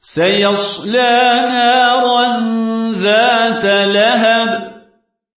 سيصلى نارا ذات لهب.